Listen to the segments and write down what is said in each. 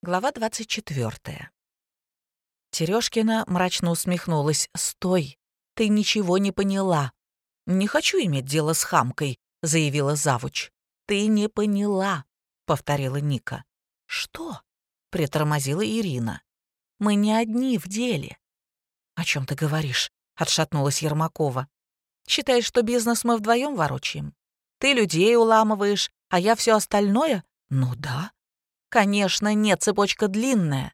Глава 24. Терешкина мрачно усмехнулась. «Стой! Ты ничего не поняла!» «Не хочу иметь дело с хамкой», — заявила завуч. «Ты не поняла», — повторила Ника. «Что?» — притормозила Ирина. «Мы не одни в деле». «О чем ты говоришь?» — отшатнулась Ермакова. «Считаешь, что бизнес мы вдвоем ворочаем? Ты людей уламываешь, а я все остальное? Ну да. «Конечно, нет, цепочка длинная».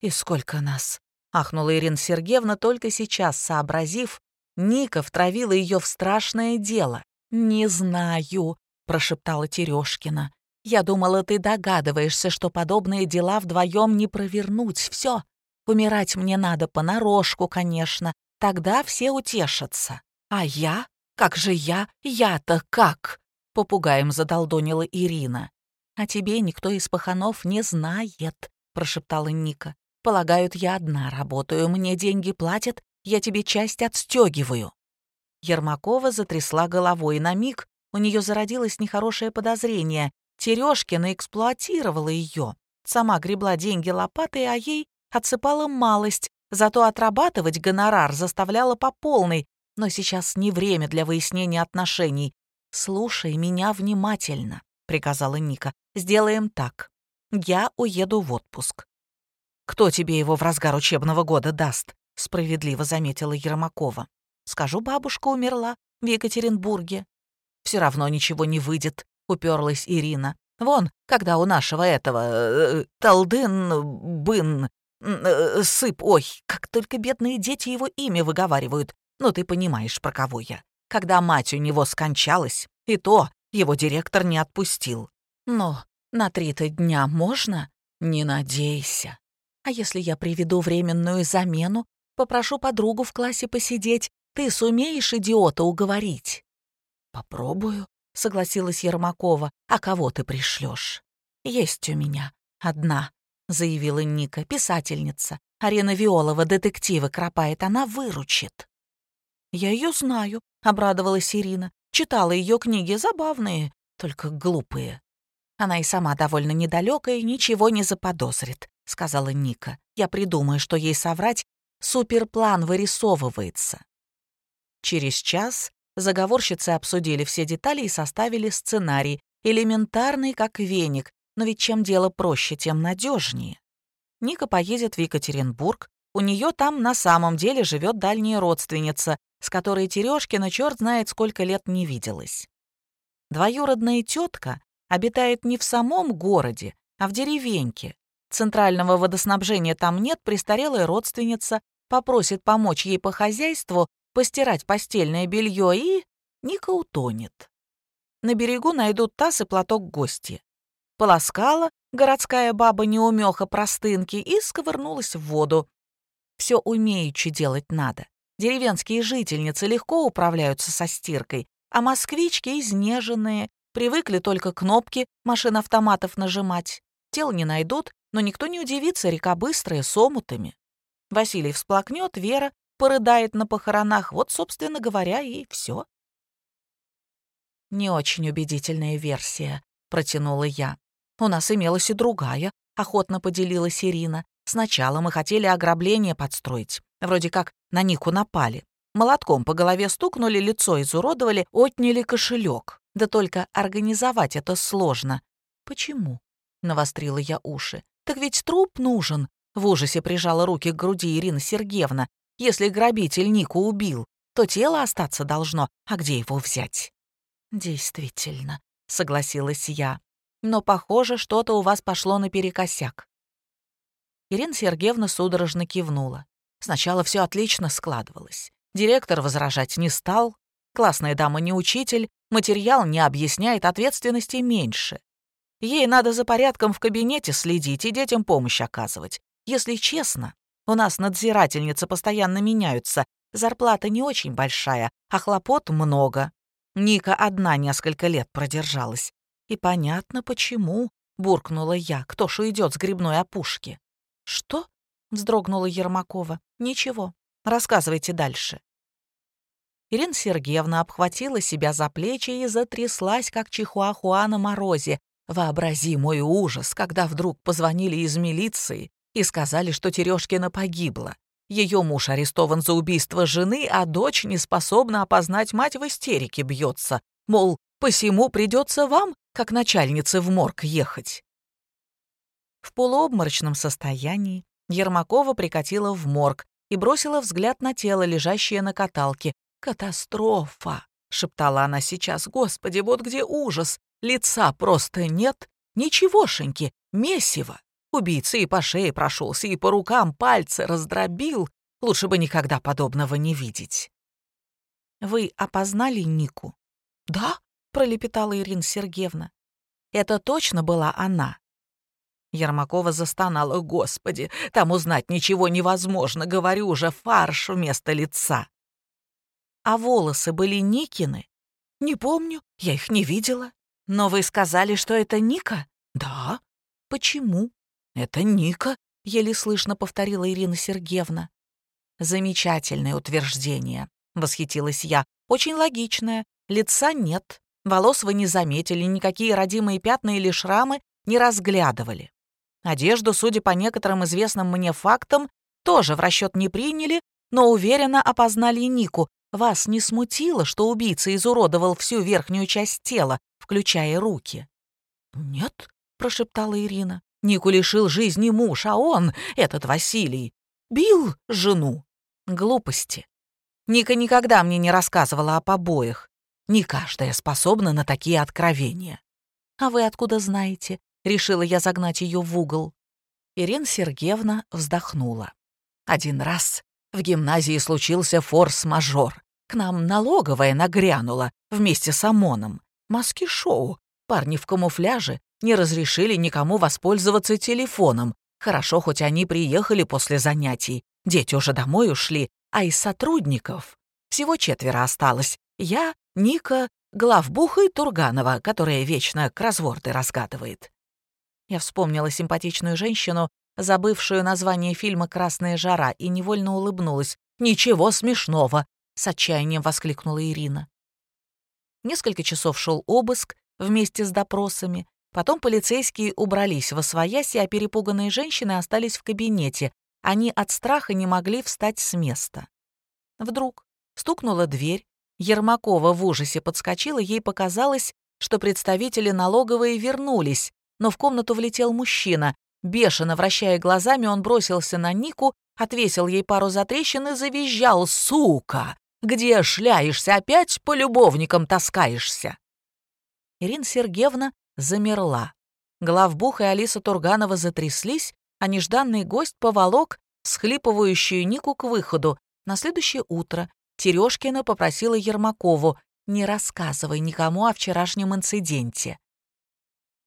«И сколько нас?» — ахнула Ирина Сергеевна, только сейчас сообразив. Ника втравила ее в страшное дело. «Не знаю», — прошептала Терешкина. «Я думала, ты догадываешься, что подобные дела вдвоем не провернуть. Все. Умирать мне надо понарошку, конечно. Тогда все утешатся. А я? Как же я? Я-то как?» — попугаем задолдонила Ирина. «О тебе никто из паханов не знает», — прошептала Ника. «Полагают, я одна работаю, мне деньги платят, я тебе часть отстегиваю». Ермакова затрясла головой, на миг у нее зародилось нехорошее подозрение. Терешкина эксплуатировала ее. Сама гребла деньги лопатой, а ей отсыпала малость, зато отрабатывать гонорар заставляла по полной. Но сейчас не время для выяснения отношений. Слушай меня внимательно приказала Ника. «Сделаем так. Я уеду в отпуск». «Кто тебе его в разгар учебного года даст?» — справедливо заметила Ермакова. «Скажу, бабушка умерла в Екатеринбурге». «Все равно ничего не выйдет», — уперлась Ирина. «Вон, когда у нашего этого... Э, Талдын... Бын... Э, сып... Ой, как только бедные дети его имя выговаривают. Ну, ты понимаешь, про кого я. Когда мать у него скончалась, и то его директор не отпустил. Но на три-то дня можно? Не надейся. А если я приведу временную замену, попрошу подругу в классе посидеть, ты сумеешь идиота уговорить? Попробую, согласилась Ермакова. А кого ты пришлешь? Есть у меня одна, заявила Ника, писательница. Арена Виолова детективы кропает, она выручит. «Я ее знаю», — обрадовалась Ирина. Читала ее книги забавные, только глупые. Она и сама довольно недалекая и ничего не заподозрит, сказала Ника. Я придумаю, что ей соврать. Суперплан вырисовывается. Через час заговорщицы обсудили все детали и составили сценарий, элементарный, как веник, но ведь чем дело проще, тем надежнее. Ника поедет в Екатеринбург, у нее там на самом деле живет дальняя родственница, с которой Терешкина черт знает сколько лет не виделась. Двоюродная тетка обитает не в самом городе, а в деревеньке. Центрального водоснабжения там нет, престарелая родственница попросит помочь ей по хозяйству, постирать постельное белье и... Ника утонет. На берегу найдут таз и платок гости. Полоскала городская баба неумеха простынки и сковырнулась в воду. Все умеючи делать надо. Деревенские жительницы легко управляются со стиркой, а москвички изнеженные, привыкли только кнопки машин автоматов нажимать. Тел не найдут, но никто не удивится, река быстрая, с омутами. Василий всплакнет, Вера порыдает на похоронах, вот, собственно говоря, и все. «Не очень убедительная версия», — протянула я. «У нас имелась и другая», — охотно поделилась Ирина. «Сначала мы хотели ограбление подстроить. Вроде как на Нику напали. Молотком по голове стукнули, лицо изуродовали, отняли кошелек. Да только организовать это сложно. Почему? Навострила я уши. Так ведь труп нужен. В ужасе прижала руки к груди Ирина Сергеевна. Если грабитель Нику убил, то тело остаться должно. А где его взять? Действительно, согласилась я. Но, похоже, что-то у вас пошло наперекосяк. Ирина Сергеевна судорожно кивнула. Сначала все отлично складывалось. Директор возражать не стал, классная дама не учитель, материал не объясняет, ответственности меньше. Ей надо за порядком в кабинете следить и детям помощь оказывать. Если честно, у нас надзирательницы постоянно меняются, зарплата не очень большая, а хлопот много. Ника одна несколько лет продержалась. И понятно, почему, буркнула я, кто ж уйдет с грибной опушки. Что? вздрогнула Ермакова. «Ничего, рассказывайте дальше». Ирина Сергеевна обхватила себя за плечи и затряслась, как чихуахуа на морозе. Вообрази мой ужас, когда вдруг позвонили из милиции и сказали, что Терешкина погибла. Ее муж арестован за убийство жены, а дочь не способна опознать мать в истерике бьется. Мол, посему придется вам, как начальнице, в морг ехать. В полуобморочном состоянии Ермакова прикатила в морг и бросила взгляд на тело, лежащее на каталке. «Катастрофа!» — шептала она сейчас. «Господи, вот где ужас! Лица просто нет, ничегошеньки, месиво. Убийца и по шее прошелся, и по рукам пальцы раздробил. Лучше бы никогда подобного не видеть. «Вы опознали Нику?» «Да», — пролепетала Ирина Сергеевна. «Это точно была она?» Ермакова застонала. «Господи, там узнать ничего невозможно, говорю же, фарш вместо лица». «А волосы были Никины?» «Не помню, я их не видела». «Но вы сказали, что это Ника?» «Да». «Почему?» «Это Ника», — еле слышно повторила Ирина Сергеевна. «Замечательное утверждение», — восхитилась я. «Очень логичное. Лица нет. Волос вы не заметили, никакие родимые пятна или шрамы не разглядывали. Одежду, судя по некоторым известным мне фактам, тоже в расчет не приняли, но уверенно опознали Нику. Вас не смутило, что убийца изуродовал всю верхнюю часть тела, включая руки?» «Нет», — прошептала Ирина. «Нику лишил жизни муж, а он, этот Василий, бил жену. Глупости. Ника никогда мне не рассказывала о побоях. Не каждая способна на такие откровения. А вы откуда знаете? Решила я загнать ее в угол. Ирина Сергеевна вздохнула. Один раз в гимназии случился форс-мажор. К нам налоговая нагрянула вместе с ОМОНом. Маски-шоу. Парни в камуфляже не разрешили никому воспользоваться телефоном. Хорошо, хоть они приехали после занятий. Дети уже домой ушли, а из сотрудников всего четверо осталось. Я, Ника, главбуха и Турганова, которая вечно кроссворды разгадывает. Я вспомнила симпатичную женщину, забывшую название фильма «Красная жара», и невольно улыбнулась. «Ничего смешного!» — с отчаянием воскликнула Ирина. Несколько часов шел обыск вместе с допросами. Потом полицейские убрались во своясь, а перепуганные женщины остались в кабинете. Они от страха не могли встать с места. Вдруг стукнула дверь. Ермакова в ужасе подскочила, ей показалось, что представители налоговой вернулись, но в комнату влетел мужчина. Бешено вращая глазами, он бросился на Нику, отвесил ей пару затрещин и завизжал «Сука! Где шляешься? Опять по любовникам таскаешься?» Ирина Сергеевна замерла. Главбух и Алиса Турганова затряслись, а нежданный гость поволок схлипывающую Нику к выходу. На следующее утро Терешкина попросила Ермакову «Не рассказывай никому о вчерашнем инциденте».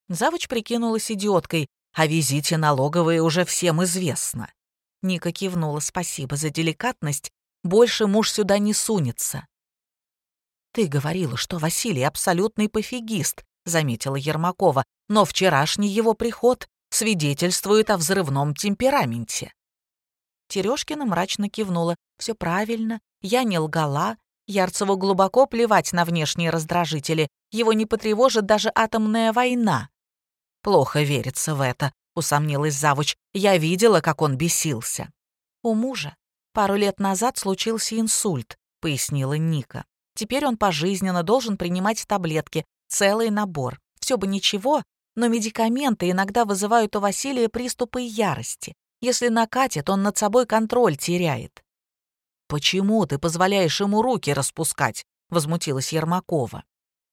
Завуч прикинулась идиоткой, о визите налоговой уже всем известно. Ника кивнула «Спасибо за деликатность, больше муж сюда не сунется». «Ты говорила, что Василий абсолютный пофигист», — заметила Ермакова, «но вчерашний его приход свидетельствует о взрывном темпераменте». Терешкина мрачно кивнула. «Все правильно, я не лгала. Ярцеву глубоко плевать на внешние раздражители. Его не потревожит даже атомная война». «Плохо верится в это», — усомнилась завуч. «Я видела, как он бесился». «У мужа пару лет назад случился инсульт», — пояснила Ника. Теперь он пожизненно должен принимать таблетки, целый набор. Все бы ничего, но медикаменты иногда вызывают у Василия приступы ярости. Если накатит, он над собой контроль теряет. «Почему ты позволяешь ему руки распускать?» — возмутилась Ермакова.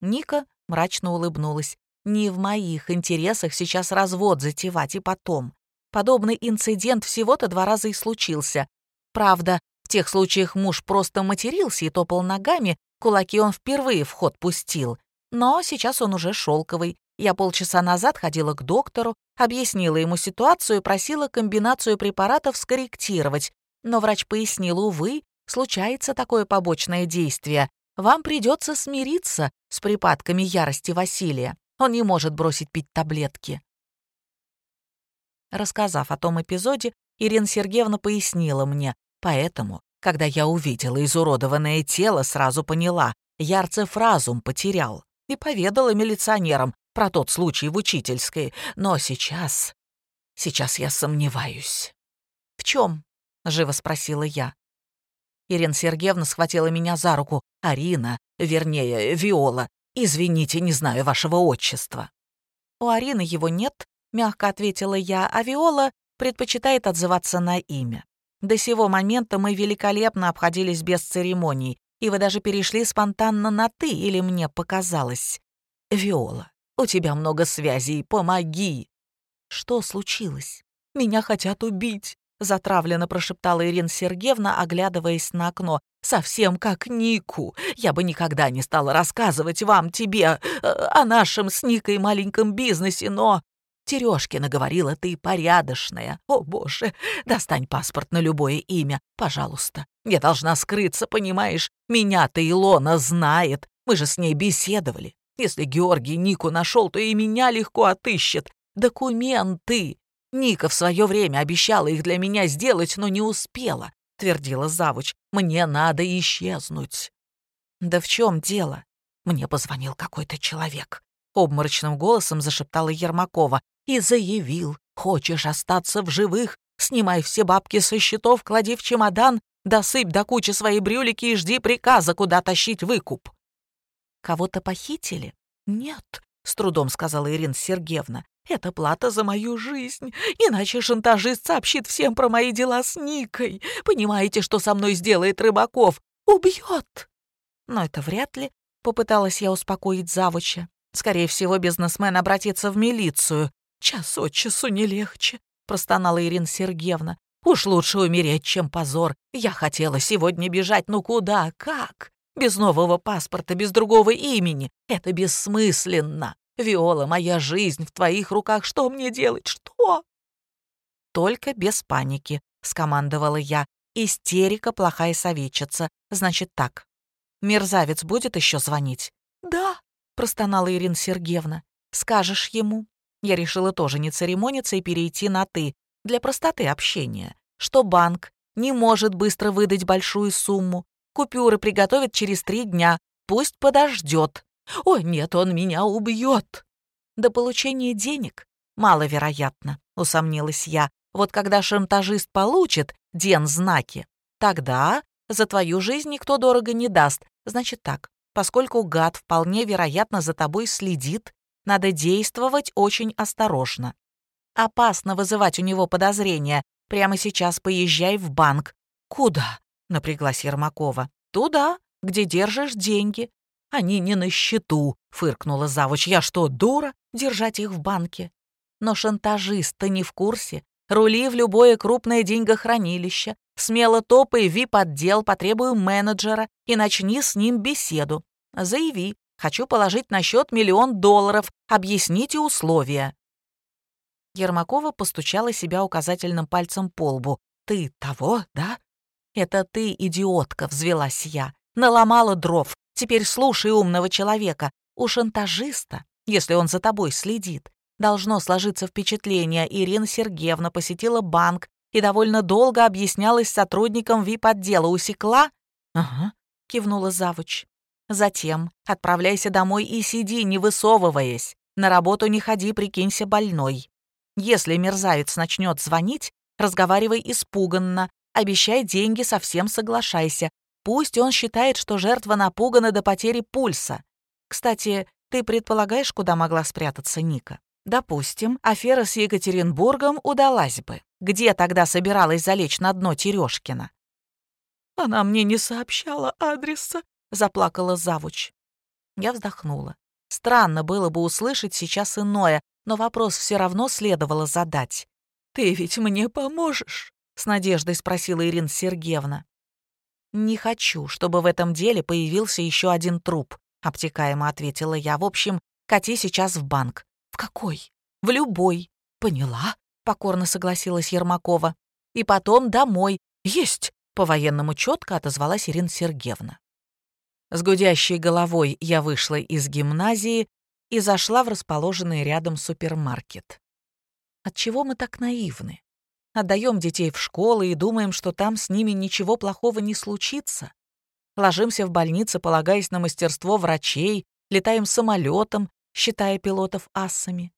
Ника мрачно улыбнулась. «Не в моих интересах сейчас развод затевать и потом. Подобный инцидент всего-то два раза и случился. Правда, в тех случаях муж просто матерился и топал ногами, Кулаки он впервые в ход пустил. Но сейчас он уже шелковый. Я полчаса назад ходила к доктору, объяснила ему ситуацию и просила комбинацию препаратов скорректировать. Но врач пояснил, увы, случается такое побочное действие. Вам придется смириться с припадками ярости Василия. Он не может бросить пить таблетки. Рассказав о том эпизоде, Ирина Сергеевна пояснила мне, поэтому когда я увидела изуродованное тело, сразу поняла, Ярцев разум потерял. И поведала милиционерам, про тот случай в учительской, но сейчас... Сейчас я сомневаюсь. «В чем?» — живо спросила я. Ирина Сергеевна схватила меня за руку. «Арина, вернее, Виола. Извините, не знаю вашего отчества». «У Арины его нет», — мягко ответила я, а Виола предпочитает отзываться на имя. До сего момента мы великолепно обходились без церемоний, и вы даже перешли спонтанно на «ты» или мне показалось. «Виола, у тебя много связей, помоги!» «Что случилось? Меня хотят убить!» Затравленно прошептала Ирина Сергеевна, оглядываясь на окно. «Совсем как Нику. Я бы никогда не стала рассказывать вам, тебе, э, о нашем с Никой маленьком бизнесе, но...» Терешкина говорила, ты порядочная. О, боже, достань паспорт на любое имя, пожалуйста. Я должна скрыться, понимаешь? Меня-то Илона знает. Мы же с ней беседовали. Если Георгий Нику нашел, то и меня легко отыщет. Документы. Ника в свое время обещала их для меня сделать, но не успела, твердила завуч. Мне надо исчезнуть. Да в чем дело? Мне позвонил какой-то человек. Обморочным голосом зашептала Ермакова и заявил, хочешь остаться в живых, снимай все бабки со счетов, клади в чемодан, досыпь до кучи свои брюлики и жди приказа, куда тащить выкуп. Кого-то похитили? Нет, с трудом сказала Ирина Сергеевна. Это плата за мою жизнь. Иначе шантажист сообщит всем про мои дела с Никой. Понимаете, что со мной сделает Рыбаков? Убьет. Но это вряд ли, попыталась я успокоить завуча. Скорее всего, бизнесмен обратится в милицию. Час от часу не легче, простонала Ирина Сергеевна. Уж лучше умереть, чем позор. Я хотела сегодня бежать, но куда, как? Без нового паспорта, без другого имени. Это бессмысленно. Виола, моя жизнь в твоих руках. Что мне делать? Что? Только без паники, скомандовала я. Истерика плохая советчица. Значит так. Мерзавец будет еще звонить? Да, простонала Ирина Сергеевна. Скажешь ему. Я решила тоже не церемониться и перейти на «ты» для простоты общения, что банк не может быстро выдать большую сумму. Купюры приготовят через три дня. Пусть подождет. «О, нет, он меня убьет!» «До получения денег? Маловероятно», — усомнилась я. «Вот когда шантажист получит ден-знаки, тогда за твою жизнь никто дорого не даст. Значит так, поскольку гад вполне вероятно за тобой следит, надо действовать очень осторожно. Опасно вызывать у него подозрения. Прямо сейчас поезжай в банк. Куда? напряглась Ермакова. Туда, где держишь деньги. «Они не на счету», — фыркнула завуч. «Я что, дура, держать их в банке?» Но шантажист-то не в курсе. Рули в любое крупное деньгохранилище. Смело топай вип-отдел, потребую менеджера и начни с ним беседу. Заяви, хочу положить на счет миллион долларов, объясните условия. Ермакова постучала себя указательным пальцем по лбу. «Ты того, да?» «Это ты, идиотка», — взвелась я. «Наломала дров, Теперь слушай умного человека. У шантажиста, если он за тобой следит, должно сложиться впечатление, Ирина Сергеевна посетила банк и довольно долго объяснялась с сотрудником вип-отдела. Усекла? Ага, кивнула завуч. Затем отправляйся домой и сиди, не высовываясь. На работу не ходи, прикинься больной. Если мерзавец начнет звонить, разговаривай испуганно, обещай деньги, совсем соглашайся. Пусть он считает, что жертва напугана до потери пульса. Кстати, ты предполагаешь, куда могла спрятаться Ника? Допустим, афера с Екатеринбургом удалась бы. Где тогда собиралась залечь на дно Терешкина? «Она мне не сообщала адреса», — заплакала завуч. Я вздохнула. Странно было бы услышать сейчас иное, но вопрос все равно следовало задать. «Ты ведь мне поможешь?» — с надеждой спросила Ирина Сергеевна. «Не хочу, чтобы в этом деле появился еще один труп», — обтекаемо ответила я. «В общем, кати сейчас в банк». «В какой?» «В любой». «Поняла», — покорно согласилась Ермакова. «И потом домой». «Есть!» — по-военному четко отозвалась Ирина Сергеевна. С гудящей головой я вышла из гимназии и зашла в расположенный рядом супермаркет. Отчего мы так наивны? Отдаем детей в школы и думаем, что там с ними ничего плохого не случится. Ложимся в больнице, полагаясь на мастерство врачей, летаем самолетом, считая пилотов ассами.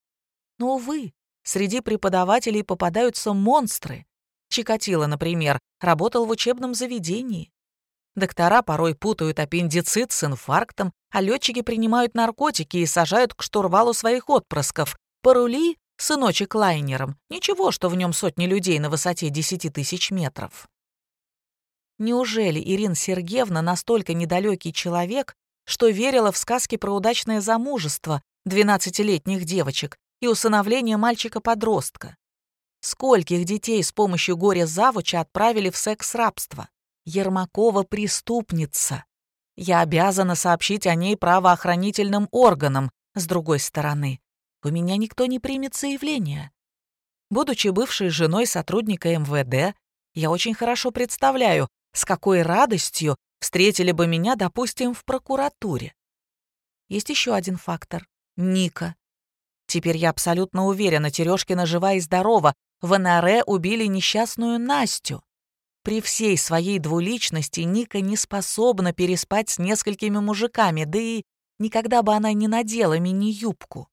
Но, увы, среди преподавателей попадаются монстры. Чикатило, например, работал в учебном заведении. Доктора порой путают аппендицит с инфарктом, а летчики принимают наркотики и сажают к штурвалу своих отпрысков. Порули, сыночек лайнером, ничего, что в нем сотни людей на высоте 10 тысяч метров. Неужели Ирина Сергеевна настолько недалекий человек, что верила в сказки про удачное замужество 12-летних девочек и усыновление мальчика-подростка? Скольких детей с помощью горя-завуча отправили в секс-рабство? Ермакова преступница. Я обязана сообщить о ней правоохранительным органам. С другой стороны, у меня никто не примет заявление. Будучи бывшей женой сотрудника МВД, я очень хорошо представляю, с какой радостью встретили бы меня, допустим, в прокуратуре. Есть еще один фактор — Ника. Теперь я абсолютно уверена, Терешкина жива и здорова. В НРЭ убили несчастную Настю. При всей своей двуличности Ника не способна переспать с несколькими мужиками, да и никогда бы она не надела мини-юбку.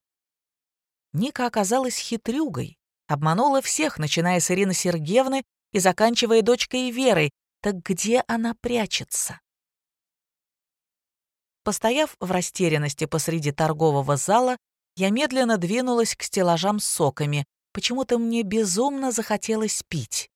Ника оказалась хитрюгой, обманула всех, начиная с Ирины Сергеевны и заканчивая дочкой Верой. Так где она прячется? Постояв в растерянности посреди торгового зала, я медленно двинулась к стеллажам с соками. Почему-то мне безумно захотелось пить.